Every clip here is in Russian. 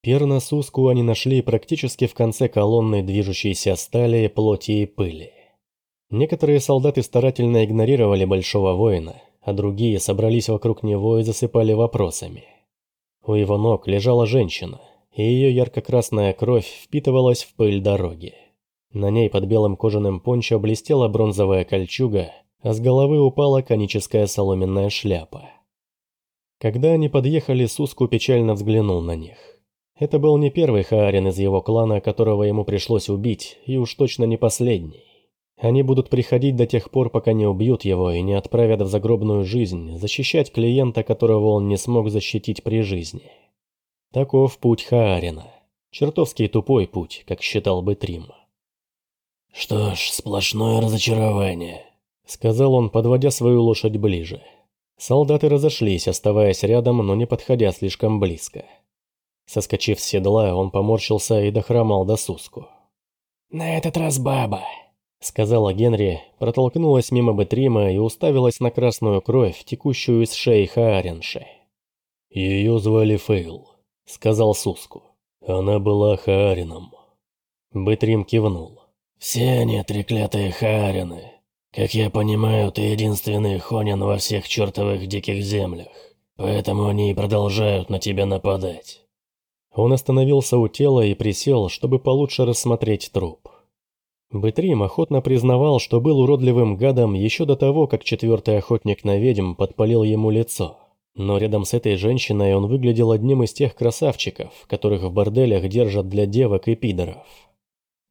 Перна Суску они нашли практически в конце колонны движущейся стали, плоти и пыли. Некоторые солдаты старательно игнорировали большого воина, а другие собрались вокруг него и засыпали вопросами. У его ног лежала женщина, и ее ярко-красная кровь впитывалась в пыль дороги. На ней под белым кожаным пончо блестела бронзовая кольчуга, а с головы упала коническая соломенная шляпа. Когда они подъехали, Суску печально взглянул на них. Это был не первый Хаарин из его клана, которого ему пришлось убить, и уж точно не последний. Они будут приходить до тех пор, пока не убьют его и не отправят в загробную жизнь, защищать клиента, которого он не смог защитить при жизни. Таков путь Хаарина. Чертовски тупой путь, как считал бы Трим. «Что ж, сплошное разочарование», — сказал он, подводя свою лошадь ближе. Солдаты разошлись, оставаясь рядом, но не подходя слишком близко. Соскочив с седла, он поморщился и дохромал до Суску. «На этот раз баба», — сказала Генри, протолкнулась мимо Бетрима и уставилась на красную кровь, текущую из шеи Хааренши. «Ее звали Фейл», — сказал Суску. «Она была Хаарином». Бетрим кивнул. «Все они треклятые Хаарины. Как я понимаю, ты единственный Хонин во всех чертовых диких землях. Поэтому они и продолжают на тебя нападать». Он остановился у тела и присел, чтобы получше рассмотреть труп. Бытрим охотно признавал, что был уродливым гадом еще до того, как четвертый охотник на ведьм подпалил ему лицо. Но рядом с этой женщиной он выглядел одним из тех красавчиков, которых в борделях держат для девок и пидоров.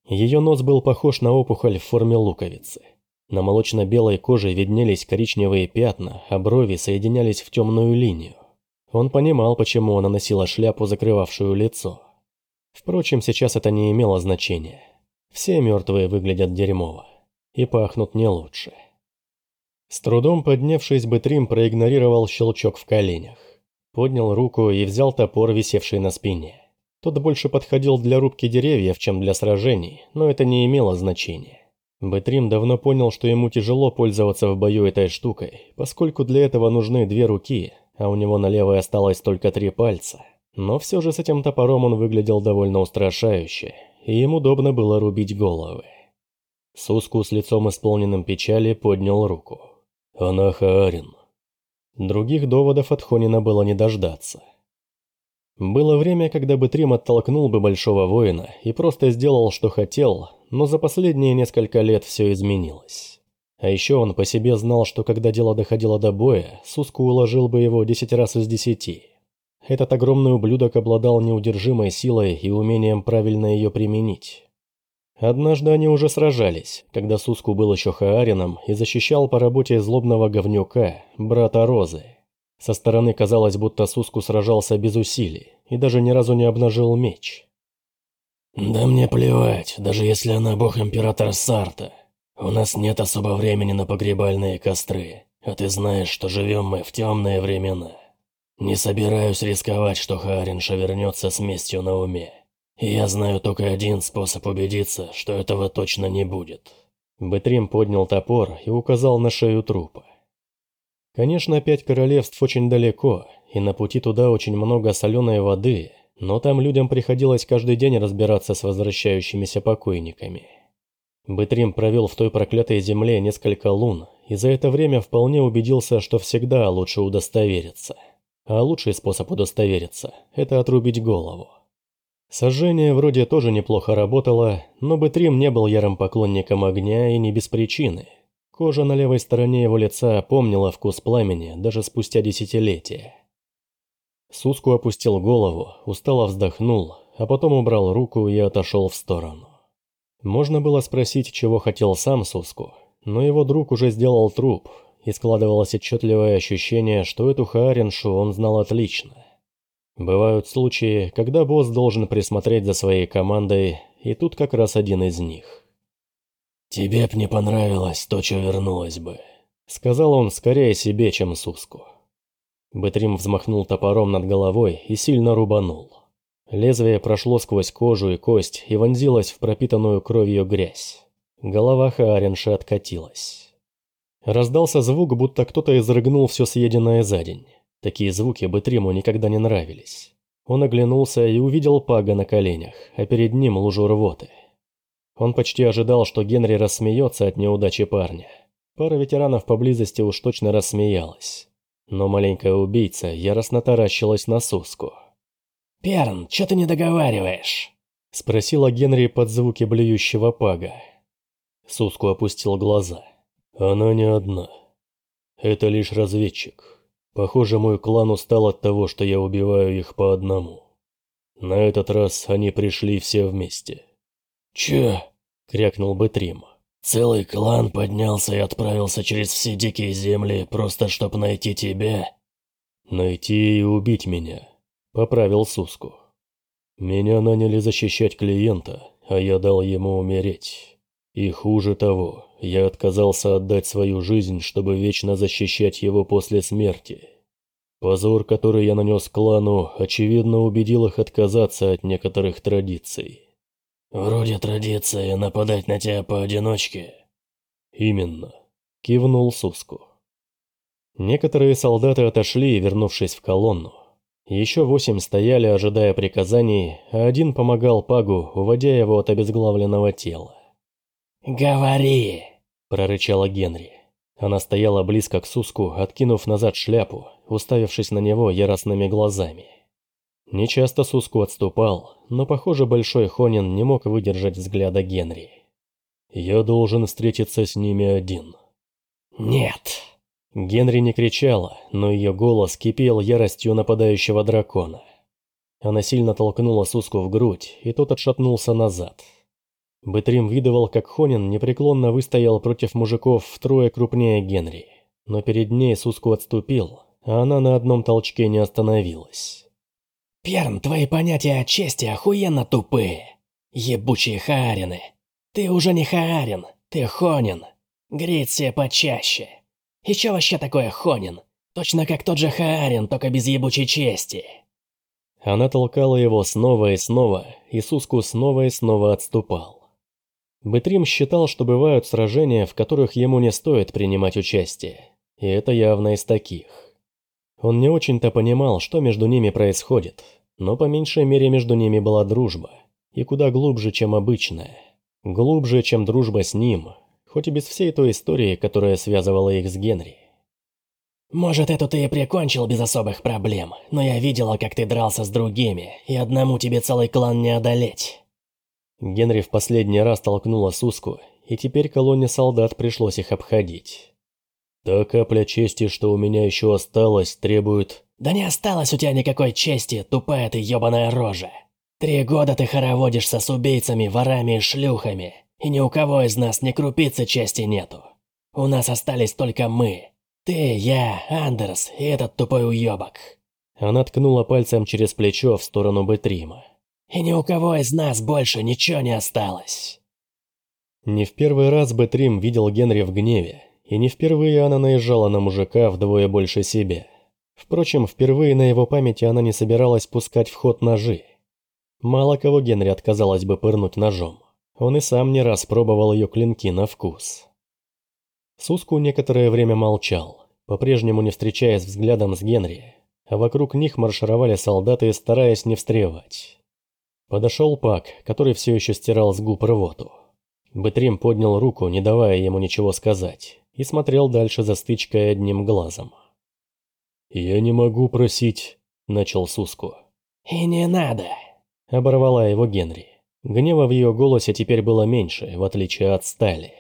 Ее нос был похож на опухоль в форме луковицы. На молочно-белой коже виднелись коричневые пятна, а брови соединялись в темную линию. Он понимал, почему она носила шляпу, закрывавшую лицо. Впрочем, сейчас это не имело значения. Все мертвые выглядят дерьмово. И пахнут не лучше. С трудом поднявшись, Бэтрим проигнорировал щелчок в коленях. Поднял руку и взял топор, висевший на спине. Тот больше подходил для рубки деревьев, чем для сражений, но это не имело значения. Бэтрим давно понял, что ему тяжело пользоваться в бою этой штукой, поскольку для этого нужны две руки, а у него на левой осталось только три пальца. Но все же с этим топором он выглядел довольно устрашающе, и им удобно было рубить головы. Суску с лицом исполненным печали поднял руку. «Она Хаарин». Других доводов от Хонина было не дождаться. Было время, когда бы Трим оттолкнул бы большого воина и просто сделал, что хотел, но за последние несколько лет все изменилось. А еще он по себе знал, что когда дело доходило до боя, Суску уложил бы его десять раз из десяти. Этот огромный ублюдок обладал неудержимой силой и умением правильно ее применить. Однажды они уже сражались, когда Суску был еще Хаарином и защищал по работе злобного говнюка, брата Розы. Со стороны казалось, будто Суску сражался без усилий и даже ни разу не обнажил меч. «Да мне плевать, даже если она бог-император Сарта. У нас нет особо времени на погребальные костры, а ты знаешь, что живем мы в темные времена». Не собираюсь рисковать, что Харинша вернется с местью на уме. И я знаю только один способ убедиться, что этого точно не будет. Бэтрим поднял топор и указал на шею трупа. Конечно, пять королевств очень далеко, и на пути туда очень много соленой воды, но там людям приходилось каждый день разбираться с возвращающимися покойниками. Бэтрим провел в той проклятой земле несколько лун, и за это время вполне убедился, что всегда лучше удостовериться – а лучший способ удостовериться – это отрубить голову. Сожжение вроде тоже неплохо работало, но Бэтрим не был ярым поклонником огня и не без причины. Кожа на левой стороне его лица помнила вкус пламени даже спустя десятилетия. Суску опустил голову, устало вздохнул, а потом убрал руку и отошел в сторону. Можно было спросить, чего хотел сам Суску, но его друг уже сделал труп, и складывалось отчетливое ощущение, что эту Хаариншу он знал отлично. Бывают случаи, когда босс должен присмотреть за своей командой, и тут как раз один из них. «Тебе б не понравилось то, что вернулось бы», — сказал он скорее себе, чем Суску. Бэтрим взмахнул топором над головой и сильно рубанул. Лезвие прошло сквозь кожу и кость и вонзилось в пропитанную кровью грязь. Голова Хааринши откатилась. Раздался звук, будто кто-то изрыгнул все съеденное за день. Такие звуки Бэтриму никогда не нравились. Он оглянулся и увидел Пага на коленях, а перед ним лужу рвоты. Он почти ожидал, что Генри рассмеется от неудачи парня. Пара ветеранов поблизости уж точно рассмеялась. Но маленькая убийца яростно таращилась на Суску. «Перн, что ты не договариваешь?» – спросила Генри под звуки блюющего Пага. Суску опустил глаза. «Она не одна. Это лишь разведчик. Похоже, мой клан устал от того, что я убиваю их по одному. На этот раз они пришли все вместе». «Чё?» – крякнул Бэтрим. «Целый клан поднялся и отправился через все дикие земли, просто чтобы найти тебя?» «Найти и убить меня», – поправил Суску. «Меня наняли защищать клиента, а я дал ему умереть. И хуже того, я отказался отдать свою жизнь, чтобы вечно защищать его после смерти. Позор, который я нанес клану, очевидно убедил их отказаться от некоторых традиций. «Вроде традиции нападать на тебя поодиночке». «Именно», — кивнул Суску. Некоторые солдаты отошли, вернувшись в колонну. Еще восемь стояли, ожидая приказаний, а один помогал Пагу, уводя его от обезглавленного тела. «Говори!» – прорычала Генри. Она стояла близко к Суску, откинув назад шляпу, уставившись на него яростными глазами. Нечасто Суску отступал, но, похоже, Большой Хонин не мог выдержать взгляда Генри. «Я должен встретиться с ними один». «Нет». Генри не кричала, но ее голос кипел яростью нападающего дракона. Она сильно толкнула Суску в грудь, и тот отшатнулся назад. Бэтрим видывал, как Хонин непреклонно выстоял против мужиков втрое крупнее Генри, но перед ней Суску отступил, а она на одном толчке не остановилась. Перн, твои понятия о чести охуенно тупые. Ебучие хаарины. Ты уже не хаарин, ты хонин. Греть себе почаще. И чё вообще такое хонин? Точно как тот же хаарин, только без ебучей чести. Она толкала его снова и снова, и Суску снова и снова отступал. Бэтрим считал, что бывают сражения, в которых ему не стоит принимать участие, и это явно из таких. Он не очень-то понимал, что между ними происходит, но по меньшей мере между ними была дружба, и куда глубже, чем обычная. Глубже, чем дружба с ним, хоть и без всей той истории, которая связывала их с Генри. «Может, эту ты и прикончил без особых проблем, но я видела, как ты дрался с другими, и одному тебе целый клан не одолеть». Генри в последний раз толкнула Суску, и теперь колонне солдат пришлось их обходить. «Та капля чести, что у меня еще осталась, требует...» «Да не осталось у тебя никакой чести, тупая ты ебаная рожа. Три года ты хороводишься с убийцами, ворами и шлюхами, и ни у кого из нас ни крупицы чести нету. У нас остались только мы. Ты, я, Андерс и этот тупой уебок». Она ткнула пальцем через плечо в сторону Бетрима. «И ни у кого из нас больше ничего не осталось». Не в первый раз Бетрим видел Генри в гневе, и не впервые она наезжала на мужика вдвое больше себя. Впрочем, впервые на его памяти она не собиралась пускать в ход ножи. Мало кого Генри отказалась бы пырнуть ножом. Он и сам не раз пробовал ее клинки на вкус. Суску некоторое время молчал, по-прежнему не встречаясь взглядом с Генри, а вокруг них маршировали солдаты, стараясь не встревать. Подошел Пак, который все еще стирал с губ рвоту. Бэтрим поднял руку, не давая ему ничего сказать, и смотрел дальше за стычкой одним глазом. «Я не могу просить», — начал Суску. «И не надо», — оборвала его Генри. Гнева в ее голосе теперь было меньше, в отличие от стали.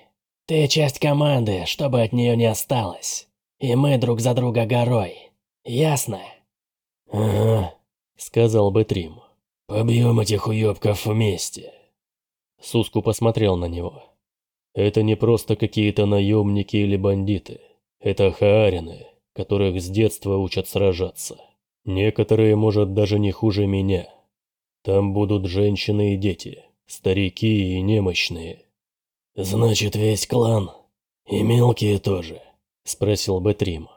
«Ты часть команды, чтобы от нее не осталось. И мы друг за друга горой. Ясно?» «Ага», — сказал бы Трим. «Побьем этих уебков вместе». Суску посмотрел на него. «Это не просто какие-то наемники или бандиты. Это хаарины, которых с детства учат сражаться. Некоторые, может, даже не хуже меня. Там будут женщины и дети, старики и немощные. «Значит, весь клан? И мелкие тоже?» – спросил Бэтрим.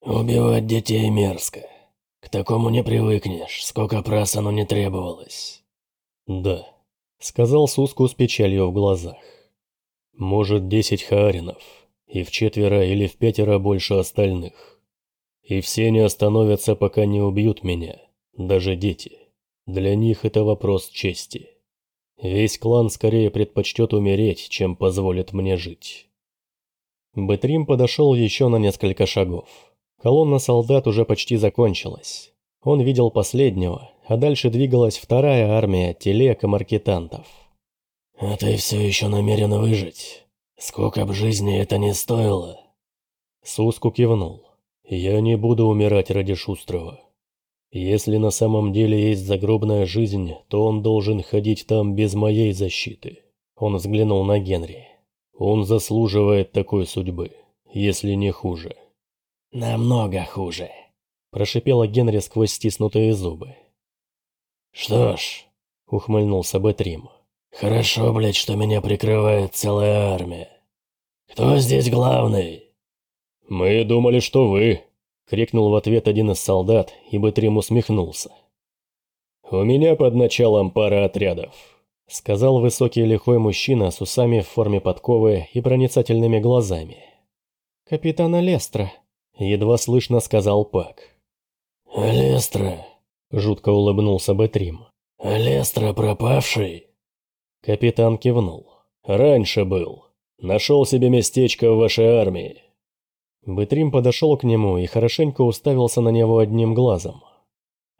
«Убивать детей мерзко. К такому не привыкнешь, сколько раз оно не требовалось». «Да», – сказал Суску с печалью в глазах. «Может, десять хааринов, и в четверо или в пятеро больше остальных. И все не остановятся, пока не убьют меня, Даже дети. Для них это вопрос чести. Весь клан скорее предпочтет умереть, чем позволит мне жить. Бэтрим подошел еще на несколько шагов. Колонна солдат уже почти закончилась. Он видел последнего, а дальше двигалась вторая армия телег и маркетантов. «А ты все еще намерен выжить? Сколько б жизни это не стоило?» Суску кивнул. «Я не буду умирать ради Шустрого. Если на самом деле есть загробная жизнь, то он должен ходить там без моей защиты». Он взглянул на Генри. «Он заслуживает такой судьбы, если не хуже». «Намного хуже», – прошипела Генри сквозь стиснутые зубы. «Что ж», – ухмыльнулся Бэтрим. «Хорошо, блядь, что меня прикрывает целая армия. Кто здесь главный?» «Мы думали, что вы», — крикнул в ответ один из солдат, и Бэтрим усмехнулся. «У меня под началом пара отрядов», — сказал высокий лихой мужчина с усами в форме подковы и проницательными глазами. «Капитана Лестра», — едва слышно сказал Пак. «Лестра», — жутко улыбнулся Бэтрим. «Лестра пропавший?» Капитан кивнул. «Раньше был. Нашел себе местечко в вашей армии». Бэтрим подошел к нему и хорошенько уставился на него одним глазом.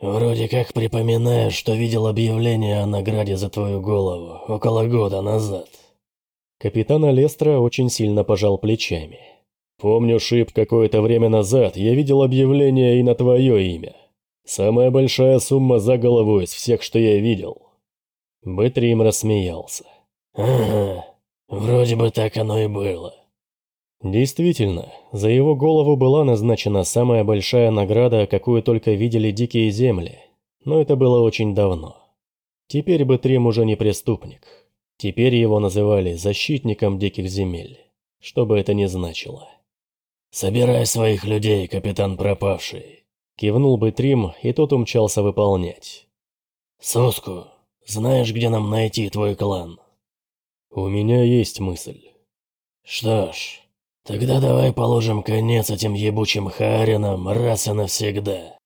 «Вроде как припоминаю, что видел объявление о награде за твою голову около года назад». Капитан Алестра очень сильно пожал плечами. «Помню, Шип, какое-то время назад я видел объявление и на твое имя. Самая большая сумма за голову из всех, что я видел. Бэтрим рассмеялся. «Ага, вроде бы так оно и было». Действительно, за его голову была назначена самая большая награда, какую только видели дикие земли, но это было очень давно. Теперь Бэтрим уже не преступник. Теперь его называли защитником диких земель, что бы это ни значило. «Собирай своих людей, капитан пропавший», — кивнул Бэтрим, и тот умчался выполнять. «Соску, знаешь, где нам найти твой клан?» «У меня есть мысль». «Что ж, тогда давай положим конец этим ебучим харинам раз и навсегда».